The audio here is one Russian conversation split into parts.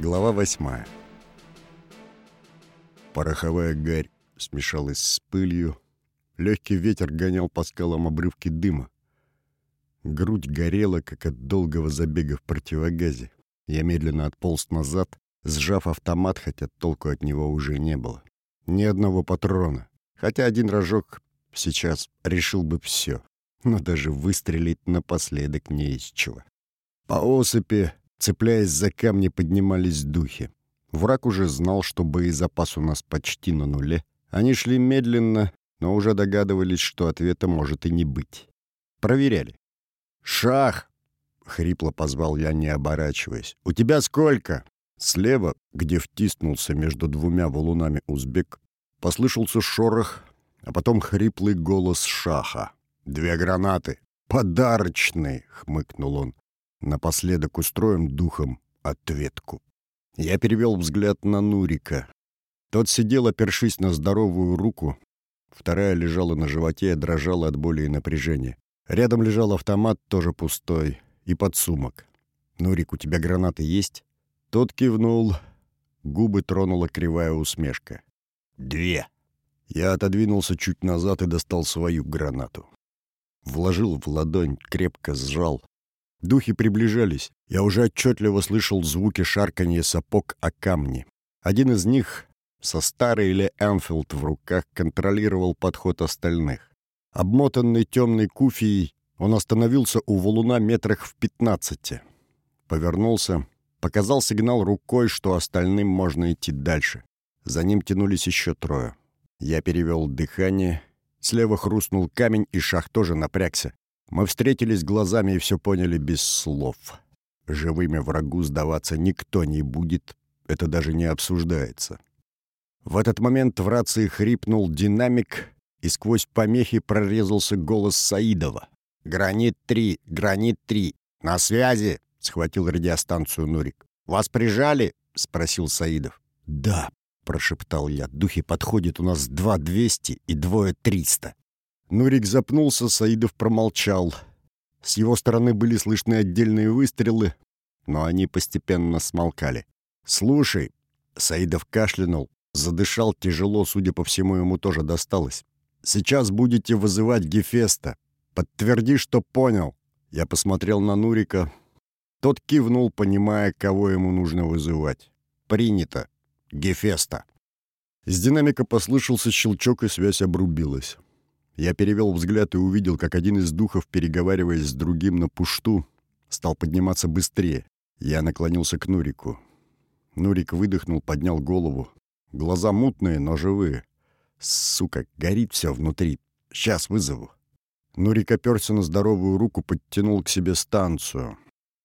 Глава восьмая. Пороховая гарь смешалась с пылью. Легкий ветер гонял по скалам обрывки дыма. Грудь горела, как от долгого забега в противогазе. Я медленно отполз назад, сжав автомат, хотя толку от него уже не было. Ни одного патрона. Хотя один рожок сейчас решил бы все. Но даже выстрелить напоследок не из чего. По осыпи Цепляясь за камни, поднимались духи. Враг уже знал, что боезапас у нас почти на нуле. Они шли медленно, но уже догадывались, что ответа может и не быть. Проверяли. «Шах!» — хрипло позвал я, не оборачиваясь. «У тебя сколько?» Слева, где втиснулся между двумя валунами узбек, послышался шорох, а потом хриплый голос Шаха. «Две гранаты! Подарочные!» — хмыкнул он. Напоследок устроим духом ответку. Я перевел взгляд на Нурика. Тот сидел, опершись на здоровую руку. Вторая лежала на животе и дрожала от боли и напряжения. Рядом лежал автомат, тоже пустой, и подсумок. «Нурик, у тебя гранаты есть?» Тот кивнул. Губы тронула кривая усмешка. «Две!» Я отодвинулся чуть назад и достал свою гранату. Вложил в ладонь, крепко сжал. Духи приближались. Я уже отчетливо слышал звуки шарканья сапог о камни. Один из них, со старой или Энфилд в руках, контролировал подход остальных. Обмотанный темной куфией, он остановился у валуна метрах в пятнадцати. Повернулся, показал сигнал рукой, что остальным можно идти дальше. За ним тянулись еще трое. Я перевел дыхание. Слева хрустнул камень, и шах тоже напрягся. Мы встретились глазами и все поняли без слов. Живыми врагу сдаваться никто не будет, это даже не обсуждается. В этот момент в рации хрипнул динамик, и сквозь помехи прорезался голос Саидова. «Гранит-3! Гранит-3! На связи!» — схватил радиостанцию Нурик. «Вас прижали?» — спросил Саидов. «Да», — прошептал я. «Духи подходят у нас два двести и двое триста». Нурик запнулся, Саидов промолчал. С его стороны были слышны отдельные выстрелы, но они постепенно смолкали. «Слушай», — Саидов кашлянул, задышал тяжело, судя по всему, ему тоже досталось. «Сейчас будете вызывать Гефеста. Подтверди, что понял». Я посмотрел на Нурика. Тот кивнул, понимая, кого ему нужно вызывать. «Принято. Гефеста». Из динамика послышался щелчок, и связь обрубилась. Я перевел взгляд и увидел, как один из духов, переговариваясь с другим на пушту, стал подниматься быстрее. Я наклонился к Нурику. Нурик выдохнул, поднял голову. Глаза мутные, но живые. Сука, горит все внутри. Сейчас вызову. Нурик оперся на здоровую руку, подтянул к себе станцию.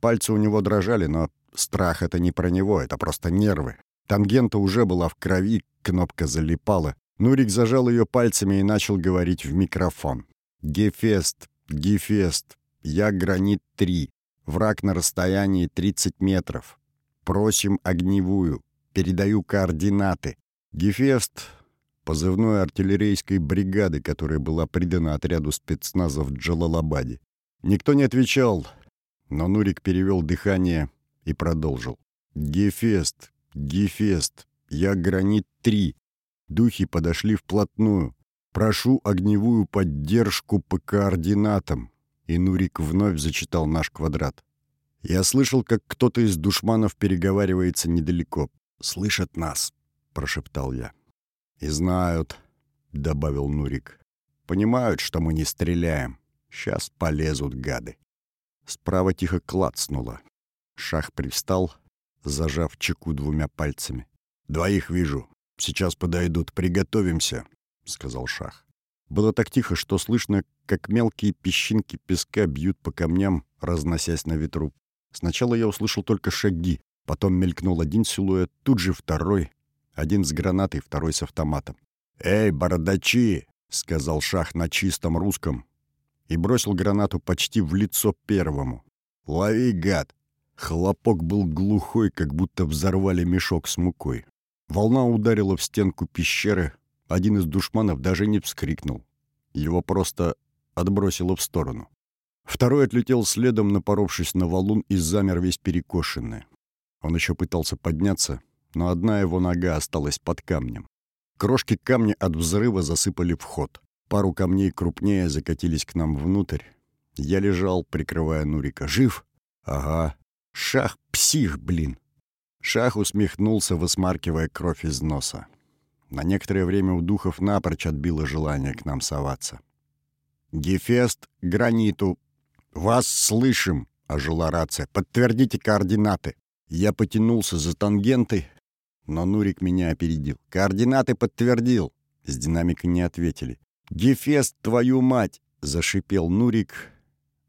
Пальцы у него дрожали, но страх — это не про него, это просто нервы. Тангента уже была в крови, кнопка залипала. Нурик зажал ее пальцами и начал говорить в микрофон. «Гефест, Гефест, я Гранит-3. Враг на расстоянии 30 метров. Просим огневую. Передаю координаты. Гефест — позывной артиллерийской бригады, которая была придана отряду спецназа в Джалалабаде. Никто не отвечал, но Нурик перевел дыхание и продолжил. «Гефест, Гефест, я Гранит-3. Духи подошли вплотную. «Прошу огневую поддержку по координатам». И Нурик вновь зачитал наш квадрат. Я слышал, как кто-то из душманов переговаривается недалеко. «Слышат нас», — прошептал я. «И знают», — добавил Нурик. «Понимают, что мы не стреляем. Сейчас полезут гады». Справа тихо клацнуло. Шах привстал, зажав чеку двумя пальцами. «Двоих вижу. «Сейчас подойдут, приготовимся», — сказал Шах. Было так тихо, что слышно, как мелкие песчинки песка бьют по камням, разносясь на ветру. Сначала я услышал только шаги, потом мелькнул один силуэт, тут же второй, один с гранатой, второй с автоматом. «Эй, бородачи!» — сказал Шах на чистом русском и бросил гранату почти в лицо первому. «Лови, гад!» Хлопок был глухой, как будто взорвали мешок с мукой. Волна ударила в стенку пещеры. Один из душманов даже не вскрикнул. Его просто отбросило в сторону. Второй отлетел следом, напоровшись на валун и замер весь перекошенный. Он еще пытался подняться, но одна его нога осталась под камнем. Крошки камня от взрыва засыпали вход. Пару камней крупнее закатились к нам внутрь. Я лежал, прикрывая Нурика. «Жив?» «Ага. Шах, псих, блин!» Шах усмехнулся, высмаркивая кровь из носа. На некоторое время у духов напрочь отбило желание к нам соваться. «Гефест, граниту. Вас слышим!» — ожила рация. «Подтвердите координаты!» Я потянулся за тангентой, но Нурик меня опередил. «Координаты подтвердил!» С динамика не ответили. «Гефест, твою мать!» — зашипел Нурик.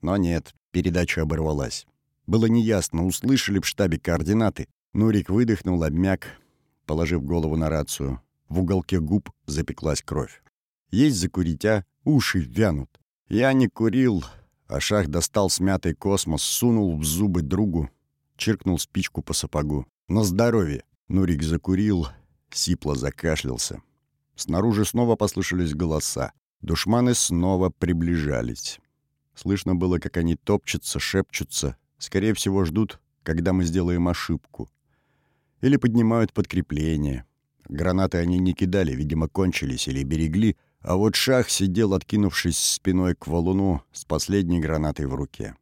Но нет, передача оборвалась. Было неясно, услышали в штабе координаты. Нурик выдохнул, обмяк, положив голову на рацию. В уголке губ запеклась кровь. Есть закурить, а? Уши вянут. Я не курил, а Шах достал смятый космос, сунул в зубы другу, чиркнул спичку по сапогу. «На здоровье!» Нурик закурил, сипло закашлялся. Снаружи снова послышались голоса. Душманы снова приближались. Слышно было, как они топчутся, шепчутся. Скорее всего, ждут, когда мы сделаем ошибку. Или поднимают подкрепление. Гранаты они не кидали, видимо, кончились или берегли, а вот Шах сидел, откинувшись спиной к валуну с последней гранатой в руке.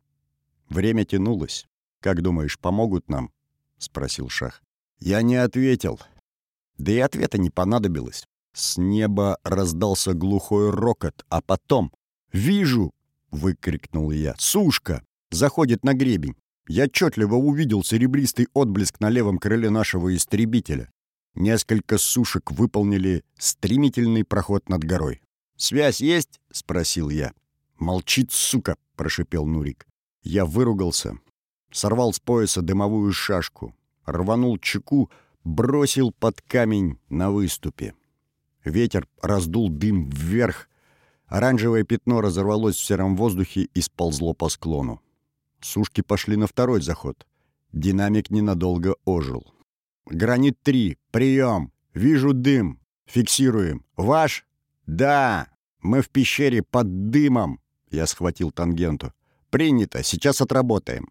Время тянулось. «Как думаешь, помогут нам?» — спросил Шах. Я не ответил. Да и ответа не понадобилось. С неба раздался глухой рокот, а потом «Вижу!» — выкрикнул я. «Сушка! Заходит на гребень!» Я отчетливо увидел серебристый отблеск на левом крыле нашего истребителя. Несколько сушек выполнили стремительный проход над горой. «Связь есть?» — спросил я. «Молчит, сука!» — прошипел Нурик. Я выругался, сорвал с пояса дымовую шашку, рванул чеку, бросил под камень на выступе. Ветер раздул дым вверх, оранжевое пятно разорвалось в сером воздухе и сползло по склону. Сушки пошли на второй заход. Динамик ненадолго ожил. «Гранит-3, прием! Вижу дым! Фиксируем! Ваш? Да! Мы в пещере под дымом!» Я схватил тангенту. «Принято! Сейчас отработаем!»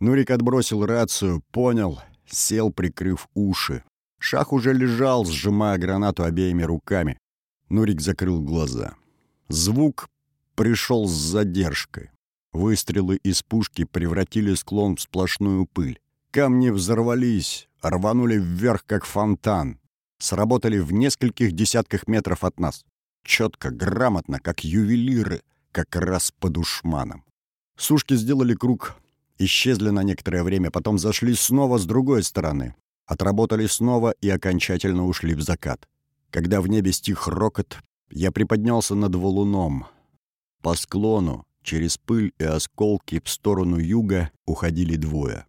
Нурик отбросил рацию, понял, сел, прикрыв уши. Шах уже лежал, сжимая гранату обеими руками. Нурик закрыл глаза. Звук пришел с задержкой. Выстрелы из пушки превратили склон в сплошную пыль. Камни взорвались, рванули вверх, как фонтан. Сработали в нескольких десятках метров от нас. Четко, грамотно, как ювелиры, как раз по душманам. Сушки сделали круг, исчезли на некоторое время, потом зашли снова с другой стороны. Отработали снова и окончательно ушли в закат. Когда в небе стих рокот, я приподнялся над валуном. По склону, через пыль и осколки в сторону юга уходили двое.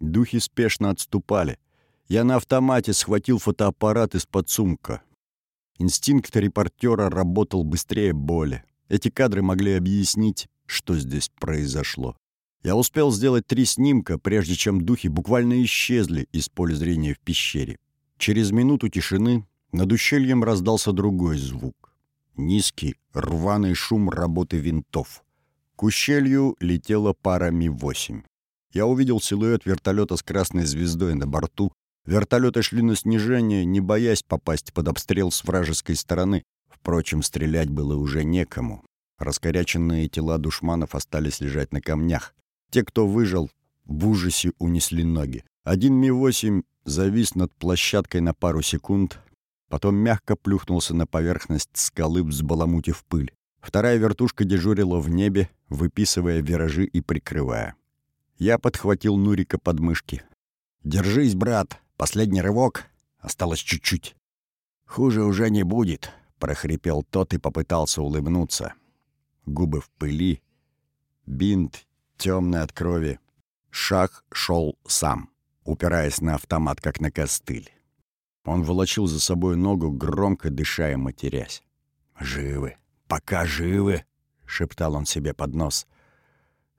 Духи спешно отступали. Я на автомате схватил фотоаппарат из-под сумка. Инстинкт репортера работал быстрее боли. Эти кадры могли объяснить, что здесь произошло. Я успел сделать три снимка, прежде чем духи буквально исчезли из поля зрения в пещере. Через минуту тишины над ущельем раздался другой звук. Низкий, рваный шум работы винтов. К ущелью летела пара Ми-8. Я увидел силуэт вертолета с красной звездой на борту. Вертолеты шли на снижение, не боясь попасть под обстрел с вражеской стороны. Впрочем, стрелять было уже некому. Раскоряченные тела душманов остались лежать на камнях. Те, кто выжил, в ужасе унесли ноги. Один Ми-8 завис над площадкой на пару секунд, потом мягко плюхнулся на поверхность скалы, взбаламутив пыль. Вторая вертушка дежурила в небе, выписывая виражи и прикрывая. Я подхватил Нурика под мышки. «Держись, брат! Последний рывок! Осталось чуть-чуть!» «Хуже уже не будет!» — прохрипел тот и попытался улыбнуться. Губы в пыли, бинт темный от крови. Шах шел сам, упираясь на автомат, как на костыль. Он волочил за собой ногу, громко дыша и матерясь. «Живы! Пока живы!» — шептал он себе под нос.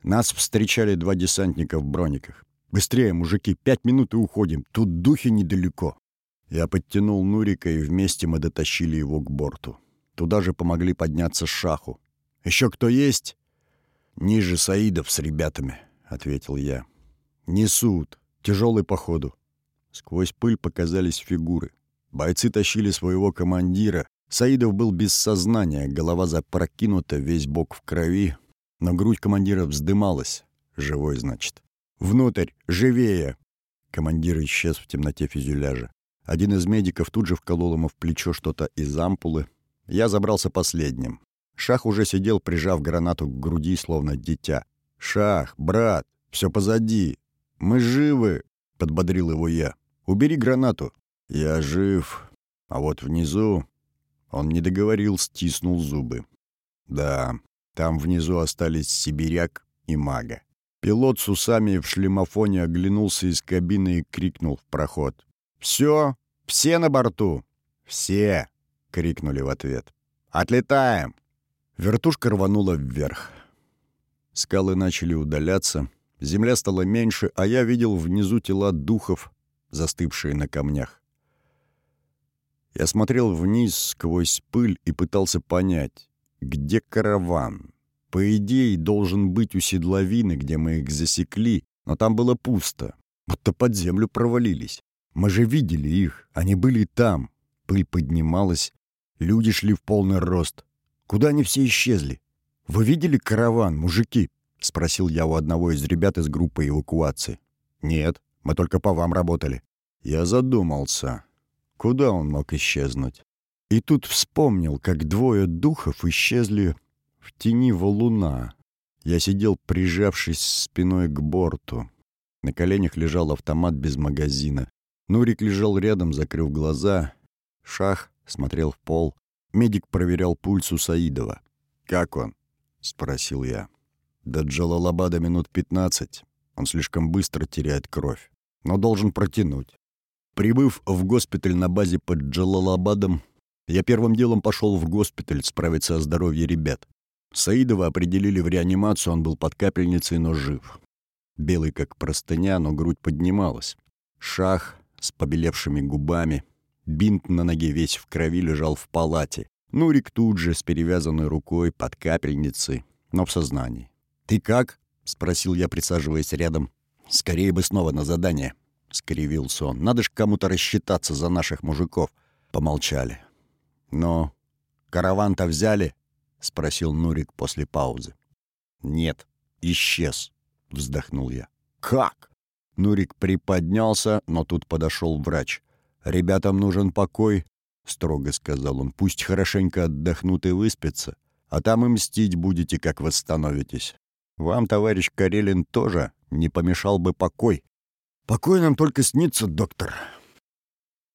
Нас встречали два десантника в брониках. «Быстрее, мужики! Пять минут и уходим! Тут духи недалеко!» Я подтянул Нурика, и вместе мы дотащили его к борту. Туда же помогли подняться шаху. «Еще кто есть?» «Ниже Саидов с ребятами», — ответил я. «Несут. Тяжелый походу. Сквозь пыль показались фигуры. Бойцы тащили своего командира. Саидов был без сознания, голова запрокинута, весь бок в крови. Но грудь командира вздымалась. Живой, значит. «Внутрь! Живее!» Командир исчез в темноте фюзеляжа. Один из медиков тут же вколол ему в плечо что-то из ампулы. Я забрался последним. Шах уже сидел, прижав гранату к груди, словно дитя. «Шах, брат, все позади. Мы живы!» — подбодрил его я. «Убери гранату». «Я жив. А вот внизу...» Он не договорил, стиснул зубы. «Да, там внизу остались сибиряк и мага». Пилот с усами в шлемофоне оглянулся из кабины и крикнул в проход. «Все? Все на борту?» «Все!» — крикнули в ответ. «Отлетаем!» Вертушка рванула вверх. Скалы начали удаляться, земля стала меньше, а я видел внизу тела духов, застывшие на камнях. Я смотрел вниз сквозь пыль и пытался понять, где караван. По идее, должен быть у седловины, где мы их засекли, но там было пусто, будто под землю провалились. Мы же видели их, они были там. Пыль поднималась, люди шли в полный рост. Куда они все исчезли? Вы видели караван, мужики? — спросил я у одного из ребят из группы эвакуации. «Нет, мы только по вам работали». Я задумался, куда он мог исчезнуть. И тут вспомнил, как двое духов исчезли в тени валуна. Я сидел, прижавшись спиной к борту. На коленях лежал автомат без магазина. Нурик лежал рядом, закрыв глаза. Шах смотрел в пол. Медик проверял пульс у Саидова. «Как он?» — спросил я. До Джалалабада минут пятнадцать. Он слишком быстро теряет кровь. Но должен протянуть. Прибыв в госпиталь на базе под Джалалабадом, я первым делом пошел в госпиталь справиться о здоровье ребят. Саидова определили в реанимацию, он был под капельницей, но жив. Белый как простыня, но грудь поднималась. Шах с побелевшими губами, бинт на ноге весь в крови лежал в палате. Нурик тут же с перевязанной рукой под капельницей, но в сознании. «Ты как?» — спросил я, присаживаясь рядом. «Скорее бы снова на задание», — скривился он. «Надо ж кому-то рассчитаться за наших мужиков». Помолчали. «Но караван-то взяли?» — спросил Нурик после паузы. «Нет, исчез», — вздохнул я. «Как?» Нурик приподнялся, но тут подошел врач. «Ребятам нужен покой», — строго сказал он. «Пусть хорошенько отдохнут и выспятся, а там и мстить будете, как восстановитесь. Вам, товарищ Карелин, тоже не помешал бы покой. Покой нам только снится, доктор.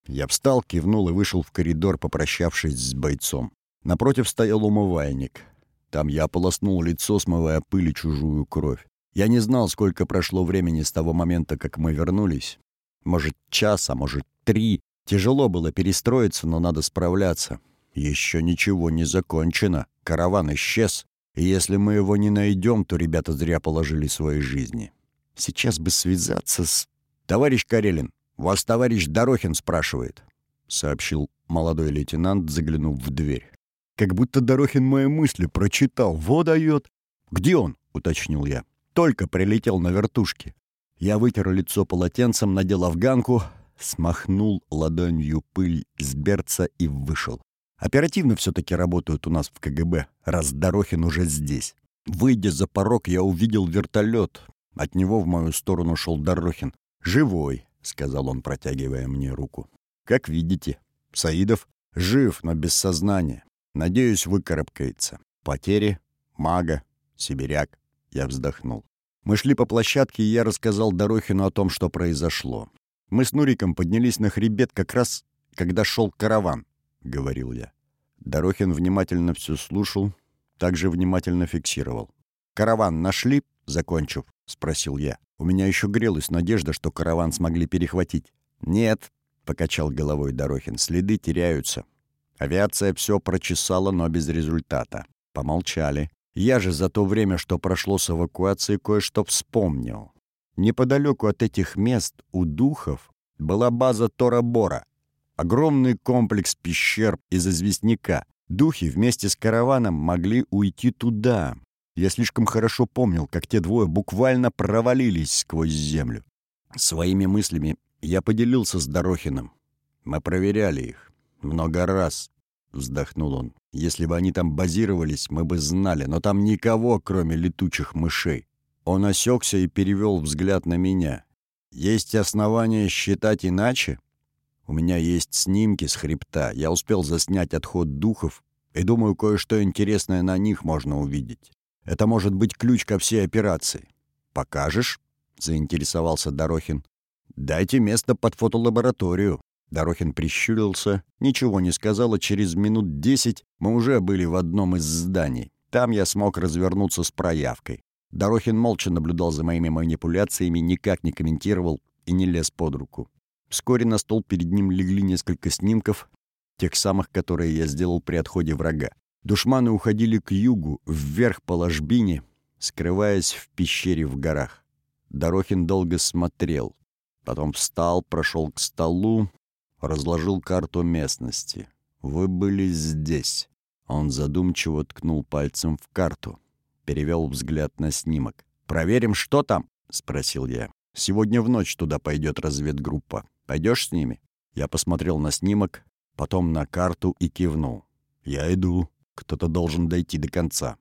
Я встал, кивнул и вышел в коридор, попрощавшись с бойцом. Напротив стоял умывальник. Там я ополоснул лицо, смывая пыль и чужую кровь. Я не знал, сколько прошло времени с того момента, как мы вернулись. Может, час, а может, три. Тяжело было перестроиться, но надо справляться. Еще ничего не закончено. Караван исчез. И если мы его не найдем, то ребята зря положили свои жизни. Сейчас бы связаться с... «Товарищ Карелин, вас товарищ Дорохин спрашивает», — сообщил молодой лейтенант, заглянув в дверь. «Как будто Дорохин мои мысли прочитал. Во дает!» «Где он?» — уточнил я. «Только прилетел на вертушке». Я вытер лицо полотенцем, надел афганку, смахнул ладонью пыль с берца и вышел. Оперативно все-таки работают у нас в КГБ, раз Дорохин уже здесь. Выйдя за порог, я увидел вертолет. От него в мою сторону шел Дорохин. «Живой», — сказал он, протягивая мне руку. «Как видите, Саидов жив, но без сознания. Надеюсь, выкарабкается. Потери, мага, сибиряк». Я вздохнул. Мы шли по площадке, и я рассказал Дорохину о том, что произошло. Мы с Нуриком поднялись на хребет как раз, когда шел караван. — говорил я. Дорохин внимательно все слушал, также внимательно фиксировал. «Караван нашли?» — закончив, — спросил я. У меня еще грелась надежда, что караван смогли перехватить. «Нет», — покачал головой Дорохин, — «следы теряются. Авиация все прочесала, но без результата. Помолчали. Я же за то время, что прошло с эвакуацией, кое-что вспомнил. Неподалеку от этих мест у духов была база Тора-Бора. Огромный комплекс пещер из известняка. Духи вместе с караваном могли уйти туда. Я слишком хорошо помнил, как те двое буквально провалились сквозь землю. Своими мыслями я поделился с Дорохиным. Мы проверяли их. Много раз. Вздохнул он. Если бы они там базировались, мы бы знали, но там никого, кроме летучих мышей. Он осекся и перевел взгляд на меня. Есть основания считать иначе? У меня есть снимки с хребта. Я успел заснять отход духов, и думаю, кое-что интересное на них можно увидеть. Это может быть ключ ко всей операции. Покажешь? заинтересовался Дорохин. Дайте место под фотолабораторию. Дорохин прищурился, ничего не сказал, а через минут десять мы уже были в одном из зданий. Там я смог развернуться с проявкой. Дорохин молча наблюдал за моими манипуляциями, никак не комментировал и не лез под руку. Вскоре на стол перед ним легли несколько снимков, тех самых, которые я сделал при отходе врага. Душманы уходили к югу, вверх по ложбине, скрываясь в пещере в горах. Дорохин долго смотрел. Потом встал, прошел к столу, разложил карту местности. «Вы были здесь». Он задумчиво ткнул пальцем в карту, перевел взгляд на снимок. «Проверим, что там?» — спросил я. «Сегодня в ночь туда пойдет разведгруппа. Пойдешь с ними?» Я посмотрел на снимок, потом на карту и кивнул. «Я иду. Кто-то должен дойти до конца».